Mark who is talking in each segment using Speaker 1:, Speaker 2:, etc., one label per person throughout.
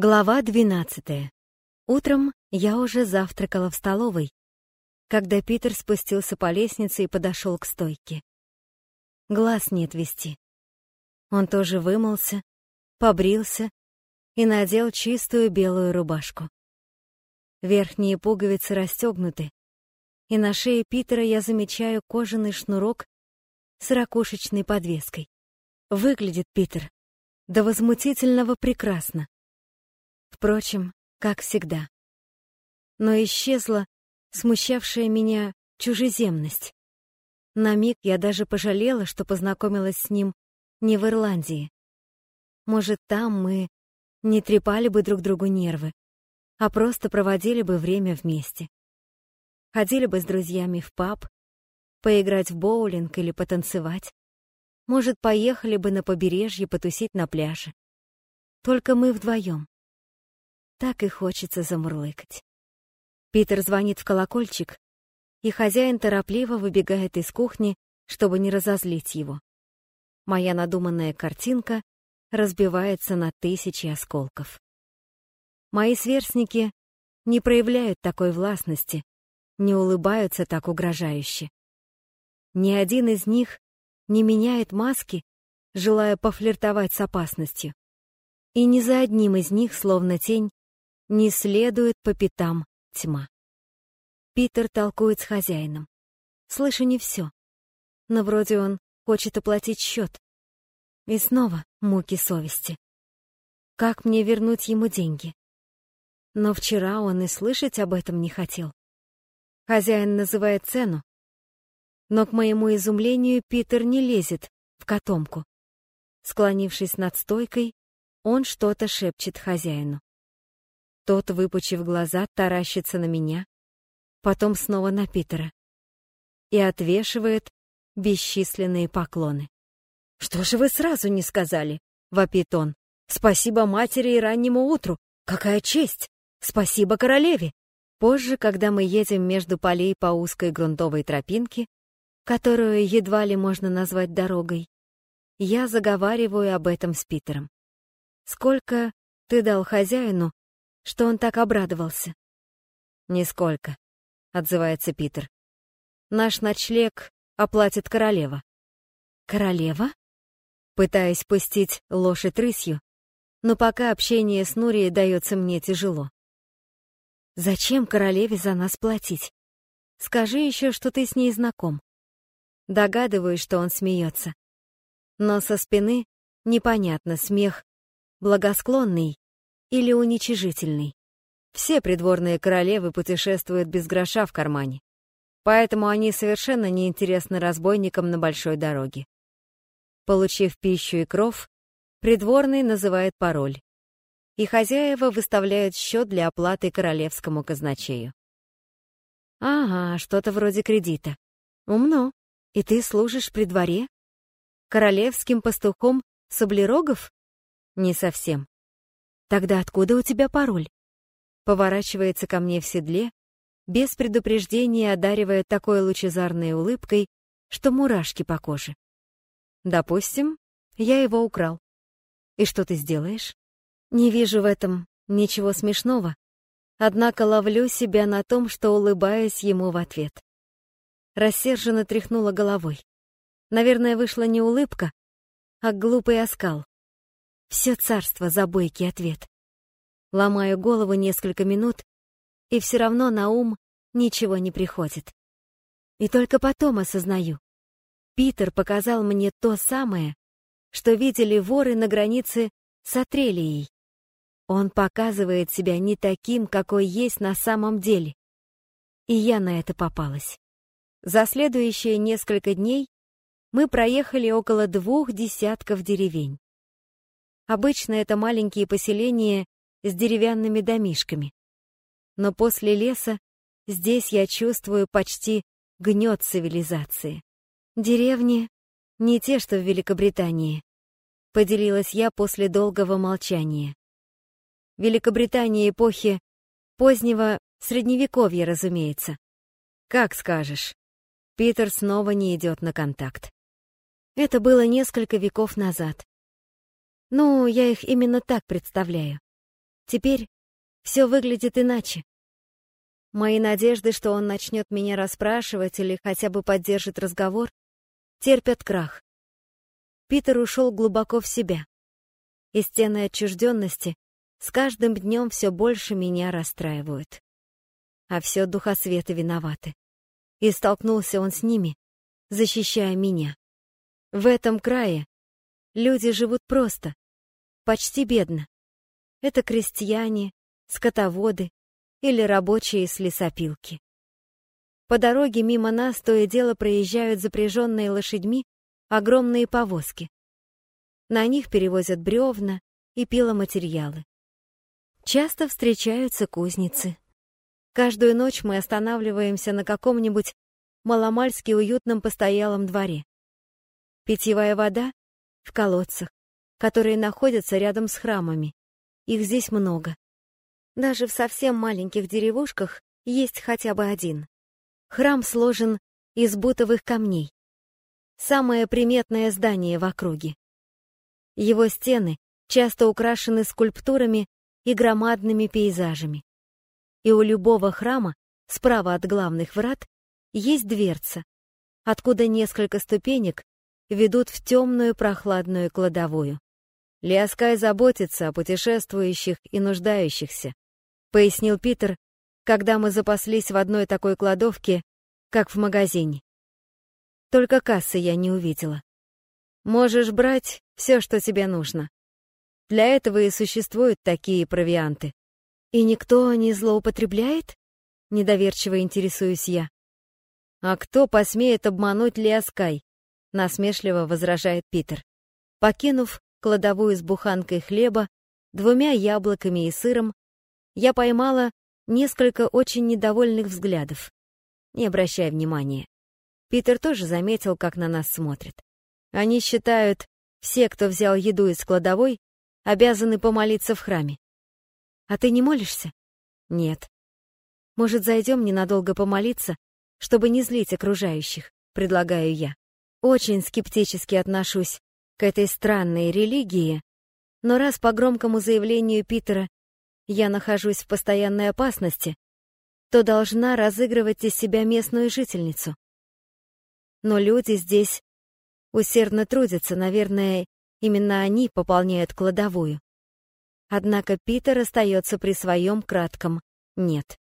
Speaker 1: Глава 12. Утром я уже завтракала в столовой, когда Питер спустился по лестнице и подошел к стойке. Глаз не отвести. Он тоже вымылся, побрился и надел чистую белую рубашку. Верхние пуговицы расстегнуты, и на шее Питера я замечаю кожаный шнурок с ракушечной подвеской. Выглядит Питер до возмутительного прекрасно. Впрочем, как всегда. Но исчезла смущавшая меня чужеземность. На миг я даже пожалела, что познакомилась с ним не в Ирландии. Может, там мы не трепали бы друг другу нервы, а просто проводили бы время вместе. Ходили бы с друзьями в паб, поиграть в боулинг или потанцевать. Может, поехали бы на побережье потусить на пляже. Только мы вдвоем. Так и хочется замурлыкать. Питер звонит в колокольчик, и хозяин торопливо выбегает из кухни, чтобы не разозлить его. Моя надуманная картинка разбивается на тысячи осколков. Мои сверстники не проявляют такой властности, не улыбаются так угрожающе. Ни один из них не меняет маски, желая пофлиртовать с опасностью. И ни за одним из них, словно тень, не следует по пятам тьма. Питер толкует с хозяином. Слышу не все. Но вроде он хочет оплатить счет. И снова муки совести. Как мне вернуть ему деньги? Но вчера он и слышать об этом не хотел. Хозяин называет цену. Но к моему изумлению Питер не лезет в котомку. Склонившись над стойкой, он что-то шепчет хозяину. Тот, выпучив глаза, таращится на меня, потом снова на Питера и отвешивает бесчисленные поклоны. «Что же вы сразу не сказали?» — вопит он. «Спасибо матери и раннему утру! Какая честь! Спасибо королеве!» Позже, когда мы едем между полей по узкой грунтовой тропинке, которую едва ли можно назвать дорогой, я заговариваю об этом с Питером. «Сколько ты дал хозяину что он так обрадовался. «Нисколько», — отзывается Питер. «Наш ночлег оплатит королева». «Королева?» Пытаясь пустить лошадь рысью, но пока общение с Нурией дается мне тяжело. «Зачем королеве за нас платить? Скажи еще, что ты с ней знаком». Догадываюсь, что он смеется. Но со спины непонятно, смех благосклонный или уничижительный. Все придворные королевы путешествуют без гроша в кармане, поэтому они совершенно неинтересны разбойникам на большой дороге. Получив пищу и кров, придворный называет пароль, и хозяева выставляют счет для оплаты королевскому казначею. Ага, что-то вроде кредита. Умно. И ты служишь при дворе? Королевским пастухом Саблерогов? Не совсем. Тогда откуда у тебя пароль? Поворачивается ко мне в седле, без предупреждения одаривая такой лучезарной улыбкой, что мурашки по коже. Допустим, я его украл. И что ты сделаешь? Не вижу в этом ничего смешного, однако ловлю себя на том, что улыбаюсь ему в ответ. Рассерженно тряхнула головой. Наверное, вышла не улыбка, а глупый оскал. Все царство за бойкий ответ. Ломаю голову несколько минут, и все равно на ум ничего не приходит. И только потом осознаю. Питер показал мне то самое, что видели воры на границе с Атрелией. Он показывает себя не таким, какой есть на самом деле. И я на это попалась. За следующие несколько дней мы проехали около двух десятков деревень. Обычно это маленькие поселения с деревянными домишками. Но после леса здесь я чувствую почти гнет цивилизации. Деревни не те, что в Великобритании, поделилась я после долгого молчания. Великобритания эпохи позднего Средневековья, разумеется. Как скажешь. Питер снова не идет на контакт. Это было несколько веков назад. Ну, я их именно так представляю. Теперь все выглядит иначе. Мои надежды, что он начнет меня расспрашивать или хотя бы поддержит разговор, терпят крах. Питер ушел глубоко в себя, и стены отчужденности с каждым днем все больше меня расстраивают. А все духосветы виноваты. И столкнулся он с ними, защищая меня. В этом крае люди живут просто, почти бедно. Это крестьяне, скотоводы или рабочие с лесопилки. По дороге мимо нас то и дело проезжают запряженные лошадьми огромные повозки. На них перевозят бревна и пиломатериалы. Часто встречаются кузницы. Каждую ночь мы останавливаемся на каком-нибудь маломальски уютном постоялом дворе. Питьевая вода в колодцах, которые находятся рядом с храмами. Их здесь много. Даже в совсем маленьких деревушках есть хотя бы один. Храм сложен из бутовых камней. Самое приметное здание в округе. Его стены часто украшены скульптурами и громадными пейзажами. И у любого храма, справа от главных врат, есть дверца, откуда несколько ступенек ведут в темную прохладную кладовую. Лиаскай заботится о путешествующих и нуждающихся, пояснил Питер, когда мы запаслись в одной такой кладовке, как в магазине. Только кассы я не увидела. Можешь брать все, что тебе нужно. Для этого и существуют такие провианты. И никто не злоупотребляет? Недоверчиво интересуюсь я. А кто посмеет обмануть Лиаскай? Насмешливо возражает Питер. Покинув кладовую с буханкой хлеба, двумя яблоками и сыром, я поймала несколько очень недовольных взглядов. Не обращай внимания. Питер тоже заметил, как на нас смотрят. Они считают, все, кто взял еду из кладовой, обязаны помолиться в храме. А ты не молишься? Нет. Может, зайдем ненадолго помолиться, чтобы не злить окружающих, предлагаю я. Очень скептически отношусь к этой странной религии, но раз по громкому заявлению Питера я нахожусь в постоянной опасности, то должна разыгрывать из себя местную жительницу. Но люди здесь усердно трудятся, наверное, именно они пополняют кладовую. Однако Питер остается при своем кратком «нет».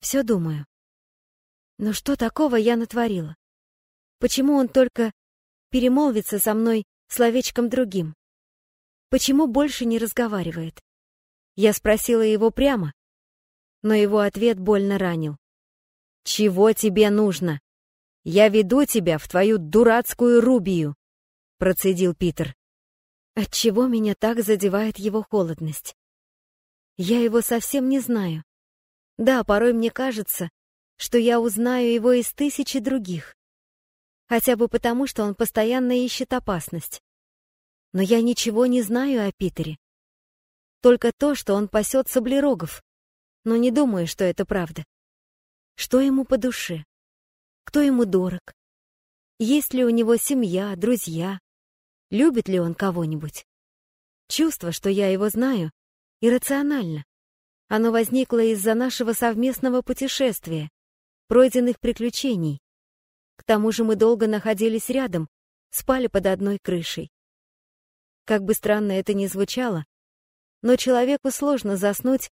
Speaker 1: Все думаю. Но что такого я натворила? Почему он только перемолвится со мной словечком другим? Почему больше не разговаривает? Я спросила его прямо, но его ответ больно ранил. «Чего тебе нужно?» Я веду тебя в твою дурацкую Рубию, процедил Питер. Отчего меня так задевает его холодность? Я его совсем не знаю. Да, порой мне кажется, что я узнаю его из тысячи других. Хотя бы потому, что он постоянно ищет опасность. Но я ничего не знаю о Питере. Только то, что он пасет саблерогов. Но не думаю, что это правда. Что ему по душе? кто ему дорог, есть ли у него семья, друзья, любит ли он кого-нибудь. Чувство, что я его знаю, иррационально. Оно возникло из-за нашего совместного путешествия, пройденных приключений. Тому же мы долго находились рядом, спали под одной крышей. Как бы странно это ни звучало, но человеку сложно заснуть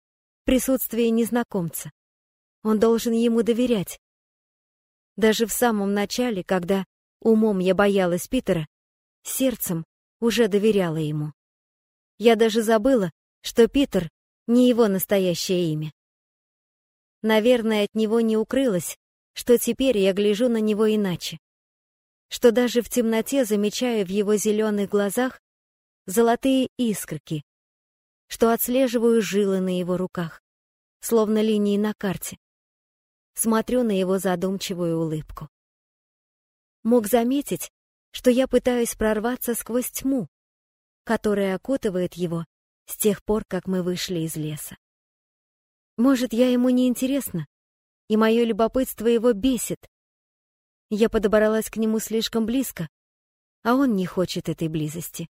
Speaker 1: в присутствии незнакомца. Он должен ему доверять, даже в самом начале, когда умом я боялась Питера, сердцем уже доверяла ему. Я даже забыла, что Питер не его настоящее имя. Наверное, от него не укрылось, что теперь я гляжу на него иначе. Что даже в темноте замечаю в его зеленых глазах золотые искорки, что отслеживаю жилы на его руках, словно линии на карте смотрю на его задумчивую улыбку. Мог заметить, что я пытаюсь прорваться сквозь тьму, которая окутывает его с тех пор, как мы вышли из леса. Может, я ему не интересна, и мое любопытство его бесит. Я подобралась к нему слишком близко, а он не хочет этой близости.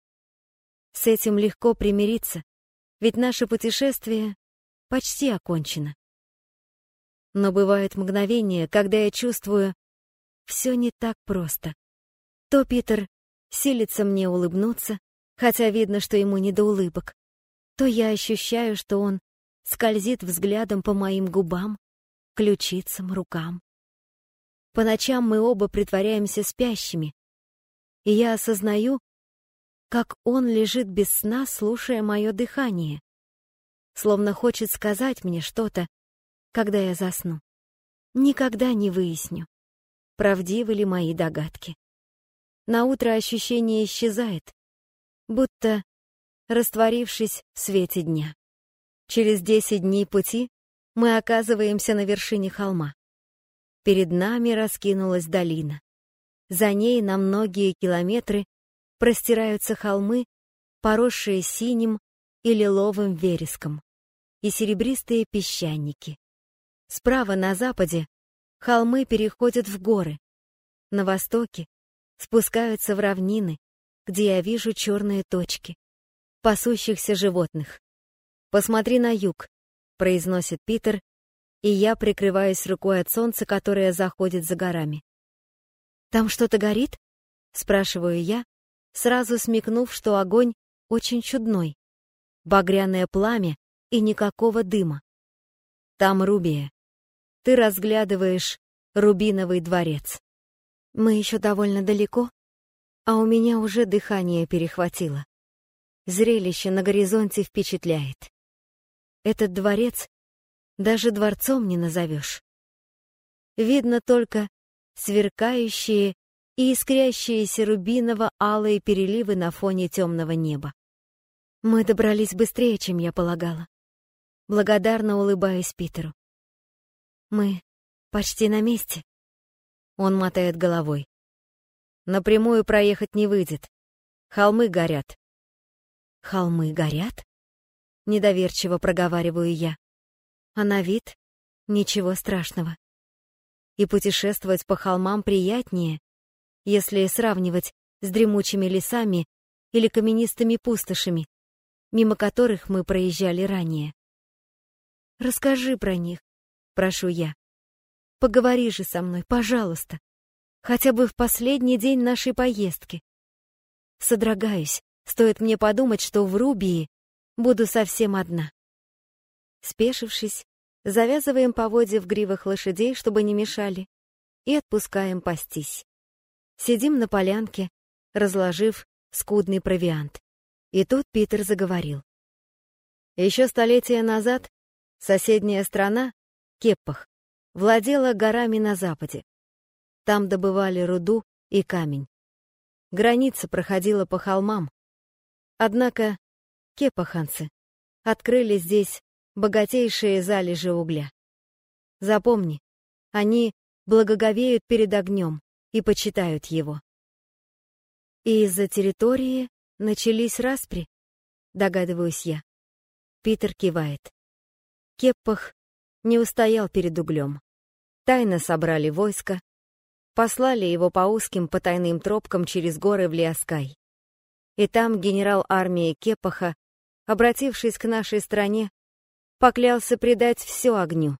Speaker 1: С этим легко примириться, ведь наше путешествие почти окончено. Но бывают мгновения, когда я чувствую, все не так просто. То Питер силится мне улыбнуться, хотя видно, что ему не до улыбок, то я ощущаю, что он скользит взглядом по моим губам, ключицам, рукам. По ночам мы оба притворяемся спящими, и я осознаю, как он лежит без сна, слушая мое дыхание, словно хочет сказать мне что-то, когда я засну. Никогда не выясню, правдивы ли мои догадки. На утро ощущение исчезает, будто растворившись в свете дня. Через десять дней пути мы оказываемся на вершине холма. Перед нами раскинулась долина. За ней на многие километры простираются холмы, поросшие синим и лиловым вереском, и серебристые песчаники. Справа на западе холмы переходят в горы. На востоке спускаются в равнины, где я вижу черные точки, пасущихся животных. «Посмотри на юг», — произносит Питер, и я прикрываюсь рукой от солнца, которое заходит за горами. «Там что-то горит?» — спрашиваю я, сразу смекнув, что огонь очень чудной. Багряное пламя и никакого дыма. Там Рубия. Ты разглядываешь Рубиновый дворец. Мы еще довольно далеко, а у меня уже дыхание перехватило. Зрелище на горизонте впечатляет. Этот дворец даже дворцом не назовешь. Видно только сверкающие и искрящиеся рубиново-алые переливы на фоне темного неба. Мы добрались быстрее, чем я полагала. Благодарно улыбаюсь Питеру. Мы почти на месте. Он мотает головой. Напрямую проехать не выйдет. Холмы горят. Холмы горят? Недоверчиво проговариваю я. А на вид ничего страшного и путешествовать по холмам приятнее, если сравнивать с дремучими лесами или каменистыми пустошами, мимо которых мы проезжали ранее. «Расскажи про них», — прошу я. «Поговори же со мной, пожалуйста, хотя бы в последний день нашей поездки». Содрогаюсь, стоит мне подумать, что в Рубии буду совсем одна. Спешившись, Завязываем поводья в гривах лошадей, чтобы не мешали, и отпускаем пастись. Сидим на полянке, разложив скудный провиант. И тут Питер заговорил. Еще столетия назад соседняя страна, Кеппах, владела горами на западе. Там добывали руду и камень. Граница проходила по холмам. Однако кепаханцы открыли здесь богатейшие залежи угля. Запомни, они благоговеют перед огнем и почитают его. И из-за территории начались распри, догадываюсь я. Питер кивает. Кеппах не устоял перед углем. Тайно собрали войско, послали его по узким потайным тропкам через горы в Лиаскай. И там генерал армии Кепаха, обратившись к нашей стране, поклялся предать все огню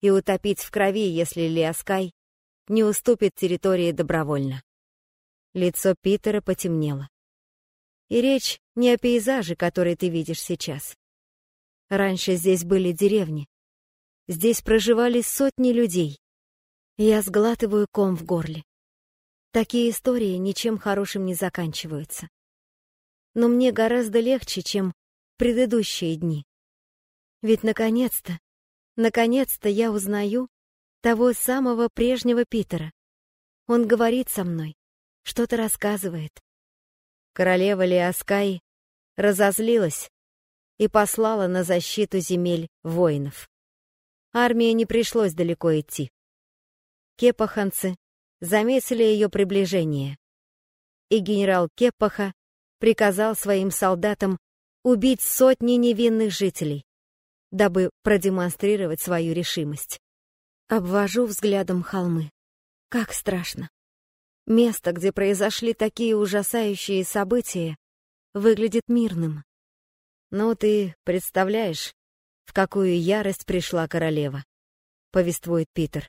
Speaker 1: и утопить в крови, если Лиаскай не уступит территории добровольно. Лицо Питера потемнело. И речь не о пейзаже, который ты видишь сейчас. Раньше здесь были деревни. Здесь проживали сотни людей. Я сглатываю ком в горле. Такие истории ничем хорошим не заканчиваются. Но мне гораздо легче, чем предыдущие дни. Ведь наконец-то, наконец-то я узнаю того самого прежнего Питера. Он говорит со мной, что-то рассказывает. Королева Лиаскай разозлилась и послала на защиту земель воинов. Армии не пришлось далеко идти. Кепаханцы заметили ее приближение, и генерал Кепаха приказал своим солдатам убить сотни невинных жителей дабы продемонстрировать свою решимость. Обвожу взглядом холмы. Как страшно. Место, где произошли такие ужасающие события, выглядит мирным. «Ну, ты представляешь, в какую ярость пришла королева», — повествует Питер.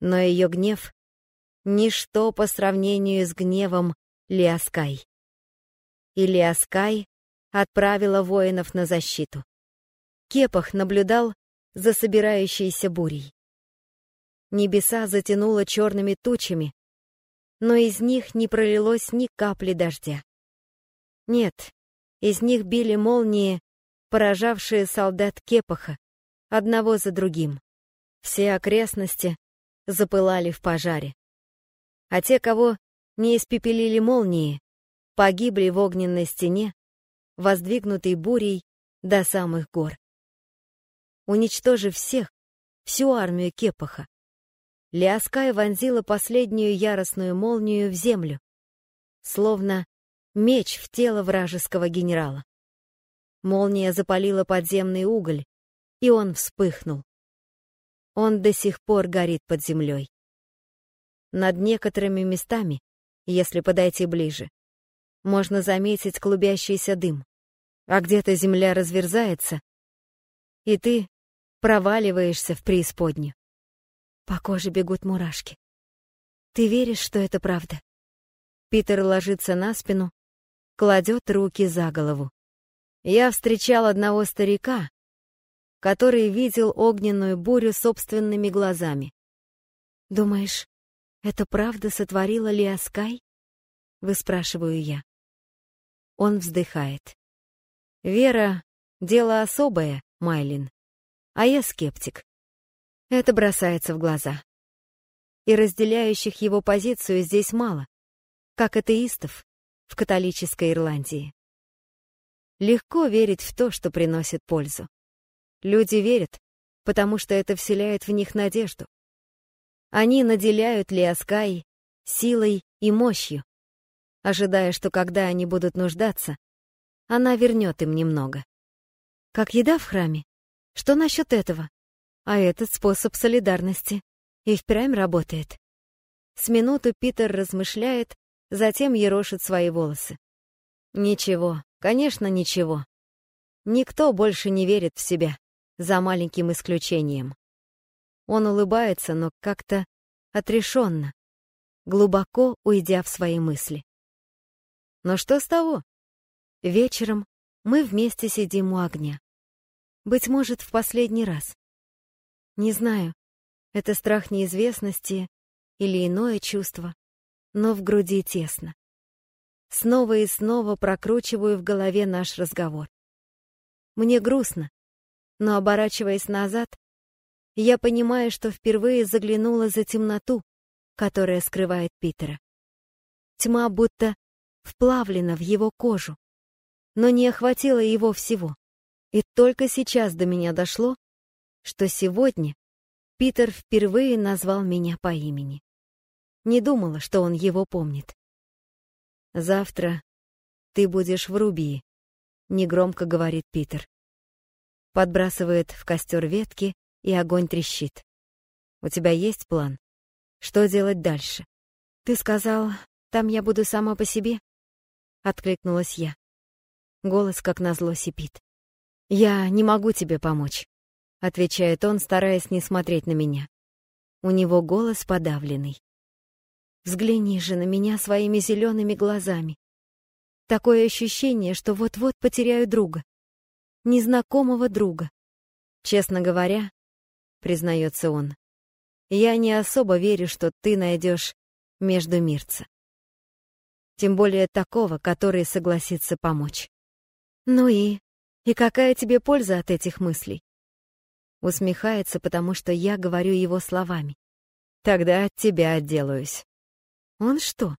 Speaker 1: Но ее гнев — ничто по сравнению с гневом Лиаскай. И Лиаскай отправила воинов на защиту. Кепах наблюдал за собирающейся бурей. Небеса затянуло черными тучами, но из них не пролилось ни капли дождя. Нет, из них били молнии, поражавшие солдат Кепаха, одного за другим. Все окрестности запылали в пожаре. А те, кого не испепелили молнии, погибли в огненной стене, воздвигнутой бурей до самых гор. Уничтожив всех, всю армию Кепаха, Лиаскай вонзила последнюю яростную молнию в землю, словно меч в тело вражеского генерала. Молния запалила подземный уголь, и он вспыхнул. Он до сих пор горит под землей. Над некоторыми местами, если подойти ближе, можно заметить клубящийся дым, а где-то земля разверзается, и ты проваливаешься в преисподнюю. По коже бегут мурашки. Ты веришь, что это правда? Питер ложится на спину, кладет руки за голову. Я встречал одного старика, который видел огненную бурю собственными глазами. Думаешь, это правда сотворила Лиаскай? Выспрашиваю я. Он вздыхает. Вера — дело особое, Майлин. А я скептик. Это бросается в глаза. И разделяющих его позицию здесь мало, как атеистов в католической Ирландии. Легко верить в то, что приносит пользу. Люди верят, потому что это вселяет в них надежду. Они наделяют Лиаскай силой и мощью, ожидая, что когда они будут нуждаться, она вернет им немного. Как еда в храме? Что насчет этого? А этот способ солидарности и впрямь работает. С минуту Питер размышляет, затем ерошит свои волосы. Ничего, конечно, ничего. Никто больше не верит в себя, за маленьким исключением. Он улыбается, но как-то отрешенно, глубоко уйдя в свои мысли. Но что с того? Вечером мы вместе сидим у огня. Быть может, в последний раз. Не знаю, это страх неизвестности или иное чувство, но в груди тесно. Снова и снова прокручиваю в голове наш разговор. Мне грустно, но, оборачиваясь назад, я понимаю, что впервые заглянула за темноту, которая скрывает Питера. Тьма будто вплавлена в его кожу, но не охватила его всего. И только сейчас до меня дошло, что сегодня Питер впервые назвал меня по имени. Не думала, что он его помнит. «Завтра ты будешь в Рубии», — негромко говорит Питер. Подбрасывает в костер ветки, и огонь трещит. «У тебя есть план? Что делать дальше?» «Ты сказал, там я буду сама по себе?» — откликнулась я. Голос, как назло, сипит. «Я не могу тебе помочь отвечает он, стараясь не смотреть на меня. У него голос подавленный. Взгляни же на меня своими зелеными глазами. Такое ощущение, что вот-вот потеряю друга. Незнакомого друга. Честно говоря, признается он, я не особо верю, что ты найдешь между мирца. Тем более такого, который согласится помочь. Ну и? И какая тебе польза от этих мыслей? Усмехается, потому что я говорю его словами. Тогда от тебя отделаюсь. Он что,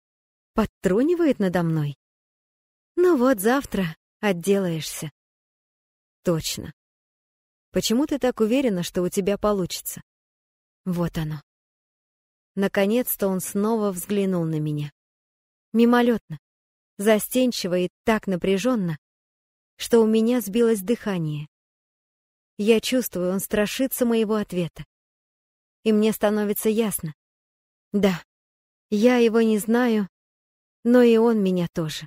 Speaker 1: подтрунивает надо мной? Ну вот завтра отделаешься. Точно. Почему ты так уверена, что у тебя получится? Вот оно. Наконец-то он снова взглянул на меня. Мимолетно, застенчиво и так напряженно, что у меня сбилось дыхание. Я чувствую, он страшится моего ответа. И мне становится ясно. Да, я его не знаю, но и он меня тоже.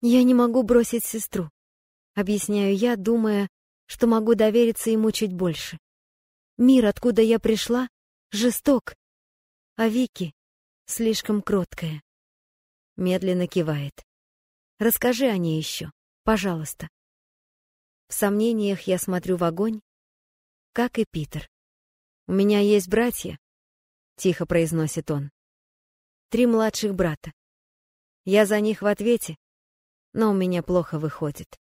Speaker 1: Я не могу бросить сестру. Объясняю я, думая, что могу довериться ему чуть больше. Мир, откуда я пришла, жесток, а Вики слишком кроткая. Медленно кивает. Расскажи о ней еще, пожалуйста. В сомнениях я смотрю в огонь, как и Питер. «У меня есть братья», — тихо произносит он. «Три младших брата. Я за них в ответе, но у меня плохо выходит.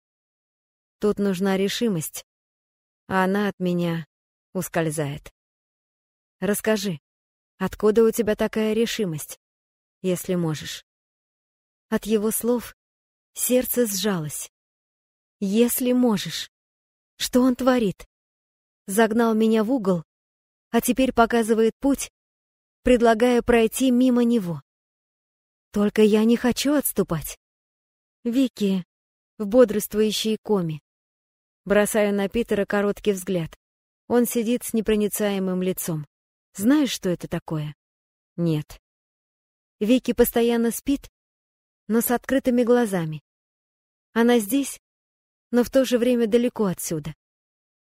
Speaker 1: Тут нужна решимость, а она от меня ускользает. Расскажи, откуда у тебя такая решимость, если можешь?» От его слов сердце сжалось. «Если можешь». Что он творит? Загнал меня в угол, а теперь показывает путь, предлагая пройти мимо него. Только я не хочу отступать. Вики в бодрствующей коме. Бросаю на Питера короткий взгляд. Он сидит с непроницаемым лицом. Знаешь, что это такое? Нет. Вики постоянно спит, но с открытыми глазами. Она здесь, но в то же время далеко отсюда.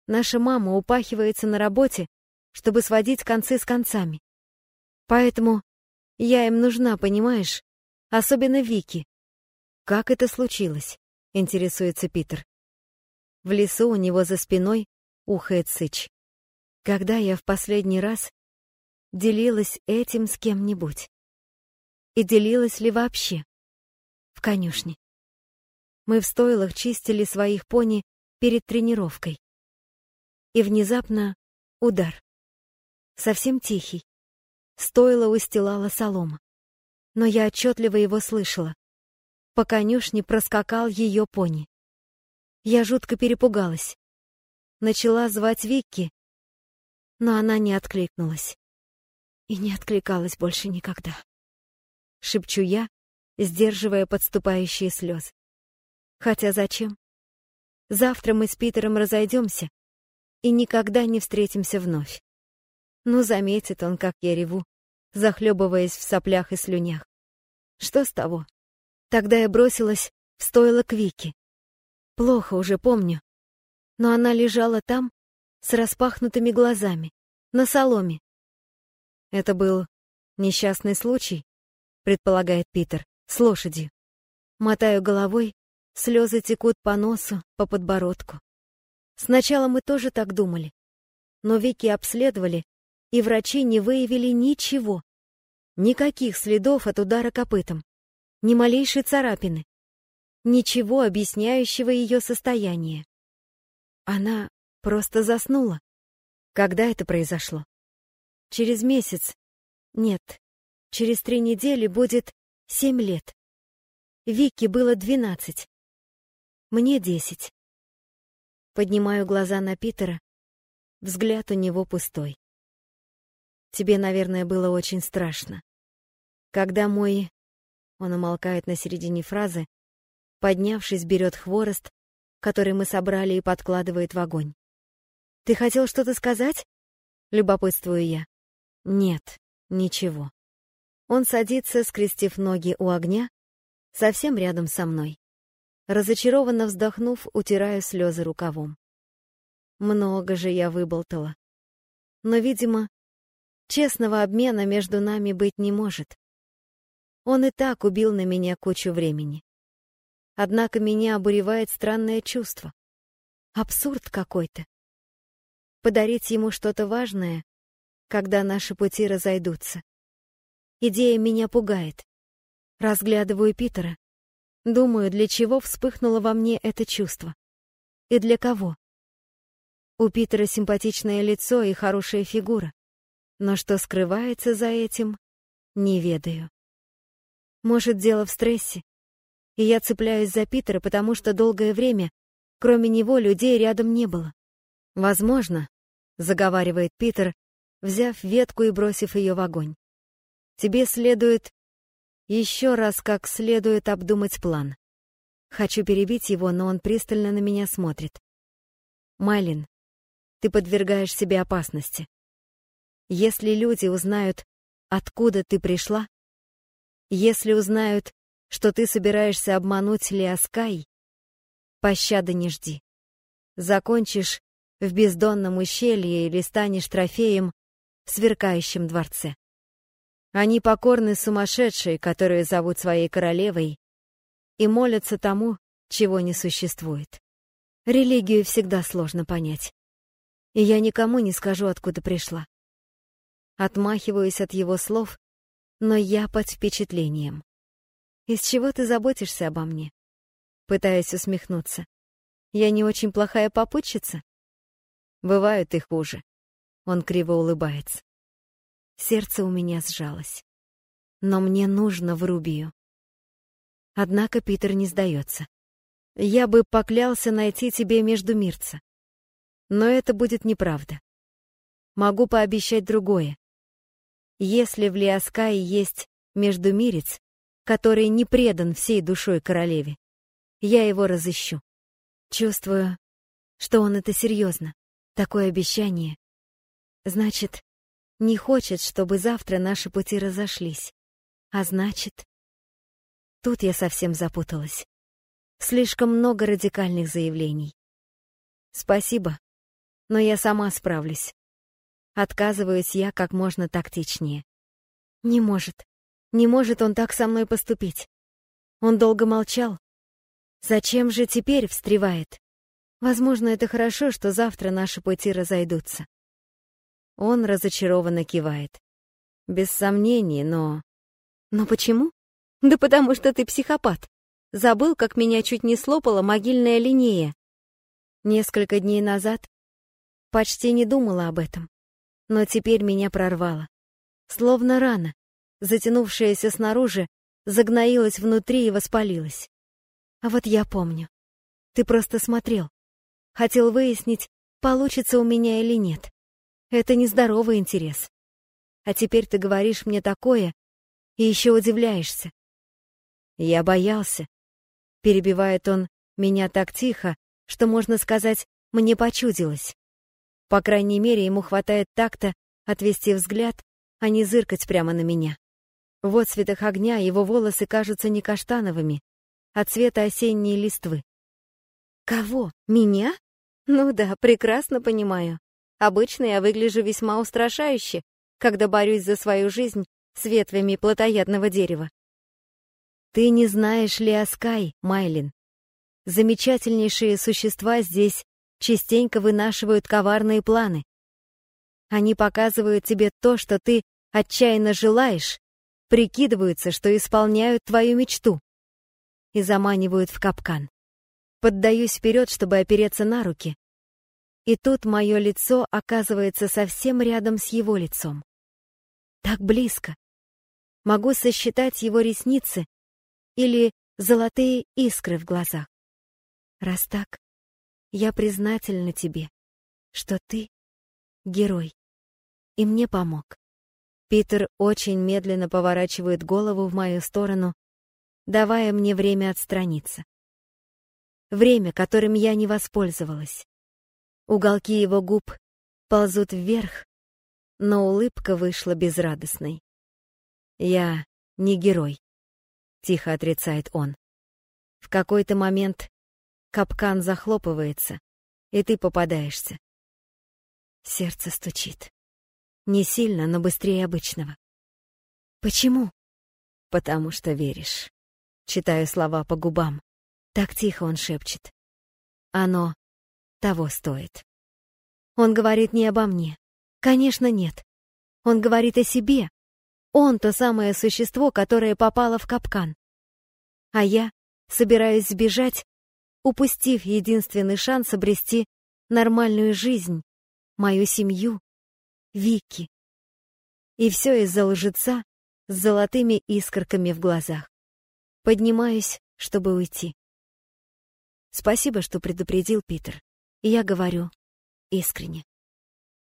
Speaker 1: Наша мама упахивается на работе, чтобы сводить концы с концами. Поэтому я им нужна, понимаешь? Особенно Вики. Как это случилось? Интересуется Питер. В лесу у него за спиной ухает сыч. Когда я в последний раз делилась этим с кем-нибудь? И делилась ли вообще? В конюшне. Мы в стойлах чистили своих пони перед тренировкой. И внезапно удар. Совсем тихий. Стойло устилала солома. Но я отчетливо его слышала. По конюшне проскакал ее пони. Я жутко перепугалась. Начала звать Викки, но она не откликнулась. И не откликалась больше никогда. Шепчу я, сдерживая подступающие слезы. Хотя зачем? Завтра мы с Питером разойдемся и никогда не встретимся вновь. Ну, заметит он, как я реву, захлебываясь в соплях и слюнях. Что с того? Тогда я бросилась в стойло к Вике. Плохо уже помню, но она лежала там с распахнутыми глазами, на соломе. Это был несчастный случай, предполагает Питер, с лошадью. Мотаю головой Слезы текут по носу, по подбородку. Сначала мы тоже так думали. Но Вики обследовали, и врачи не выявили ничего. Никаких следов от удара копытом. Ни малейшей царапины. Ничего, объясняющего ее состояние. Она просто заснула. Когда это произошло? Через месяц. Нет, через три недели будет семь лет. Вики было двенадцать. Мне десять. Поднимаю глаза на Питера. Взгляд у него пустой. Тебе, наверное, было очень страшно. Когда мой... Он умолкает на середине фразы, поднявшись, берет хворост, который мы собрали и подкладывает в огонь. «Ты хотел что-то сказать?» Любопытствую я. «Нет, ничего». Он садится, скрестив ноги у огня, совсем рядом со мной. Разочарованно вздохнув, утираю слезы рукавом. Много же я выболтала. Но, видимо, честного обмена между нами быть не может. Он и так убил на меня кучу времени. Однако меня обуревает странное чувство. Абсурд какой-то. Подарить ему что-то важное, когда наши пути разойдутся. Идея меня пугает. Разглядываю Питера. Думаю, для чего вспыхнуло во мне это чувство. И для кого. У Питера симпатичное лицо и хорошая фигура. Но что скрывается за этим, не ведаю. Может, дело в стрессе. И я цепляюсь за Питера, потому что долгое время, кроме него, людей рядом не было. Возможно, заговаривает Питер, взяв ветку и бросив ее в огонь. Тебе следует еще раз как следует обдумать план. Хочу перебить его, но он пристально на меня смотрит. Майлин, ты подвергаешь себе опасности. Если люди узнают, откуда ты пришла, если узнают, что ты собираешься обмануть Леоскай, пощады не жди. Закончишь в бездонном ущелье или станешь трофеем в сверкающем дворце. Они покорны сумасшедшей, которую зовут своей королевой, и молятся тому, чего не существует. Религию всегда сложно понять. И я никому не скажу, откуда пришла. Отмахиваюсь от его слов, но я под впечатлением. Из чего ты заботишься обо мне? Пытаюсь усмехнуться. Я не очень плохая попутчица? Бывают и хуже. Он криво улыбается. Сердце у меня сжалось. Но мне нужно в Рубию. Однако Питер не сдается. Я бы поклялся найти тебе междумирца. Но это будет неправда. Могу пообещать другое. Если в Лиаскае есть междумирец, который не предан всей душой королеве, я его разыщу. Чувствую, что он это серьезно. Такое обещание. Значит, не хочет, чтобы завтра наши пути разошлись. А значит... Тут я совсем запуталась. Слишком много радикальных заявлений. Спасибо, но я сама справлюсь. Отказываюсь я как можно тактичнее. Не может. Не может он так со мной поступить. Он долго молчал. Зачем же теперь встревает? Возможно, это хорошо, что завтра наши пути разойдутся. Он разочарованно кивает. Без сомнений, но... Но почему? Да потому что ты психопат. Забыл, как меня чуть не слопала могильная линея. Несколько дней назад почти не думала об этом. Но теперь меня прорвало. Словно рана, затянувшаяся снаружи, загноилась внутри и воспалилась. А вот я помню. Ты просто смотрел. Хотел выяснить, получится у меня или нет. Это нездоровый интерес. А теперь ты говоришь мне такое и еще удивляешься. Я боялся. Перебивает он меня так тихо, что, можно сказать, мне почудилось. По крайней мере, ему хватает такта отвести взгляд, а не зыркать прямо на меня. В отцветах огня его волосы кажутся не каштановыми, а цвета осенней листвы. Кого? Меня? Ну да, прекрасно понимаю. Обычно я выгляжу весьма устрашающе, когда борюсь за свою жизнь с ветвями плотоядного дерева. Ты не знаешь ли Аскай, Майлин? Замечательнейшие существа здесь частенько вынашивают коварные планы. Они показывают тебе то, что ты отчаянно желаешь, прикидываются, что исполняют твою мечту и заманивают в капкан. Поддаюсь вперед, чтобы опереться на руки, и тут мое лицо оказывается совсем рядом с его лицом. Так близко. Могу сосчитать его ресницы или золотые искры в глазах. Раз так, я признательна тебе, что ты — герой, и мне помог. Питер очень медленно поворачивает голову в мою сторону, давая мне время отстраниться. Время, которым я не воспользовалась. Уголки его губ ползут вверх, но улыбка вышла безрадостной. «Я не герой», — тихо отрицает он. В какой-то момент капкан захлопывается, и ты попадаешься. Сердце стучит. Не сильно, но быстрее обычного. Почему? Потому что веришь. Читаю слова по губам. Так тихо он шепчет. Оно того стоит. Он говорит не обо мне. Конечно, нет. Он говорит о себе. Он то самое существо, которое попало в капкан. А я собираюсь сбежать, упустив единственный шанс обрести нормальную жизнь, мою семью, Вики. И все из-за лжеца с золотыми искорками в глазах. Поднимаюсь, чтобы уйти. Спасибо, что предупредил Питер. И я говорю искренне.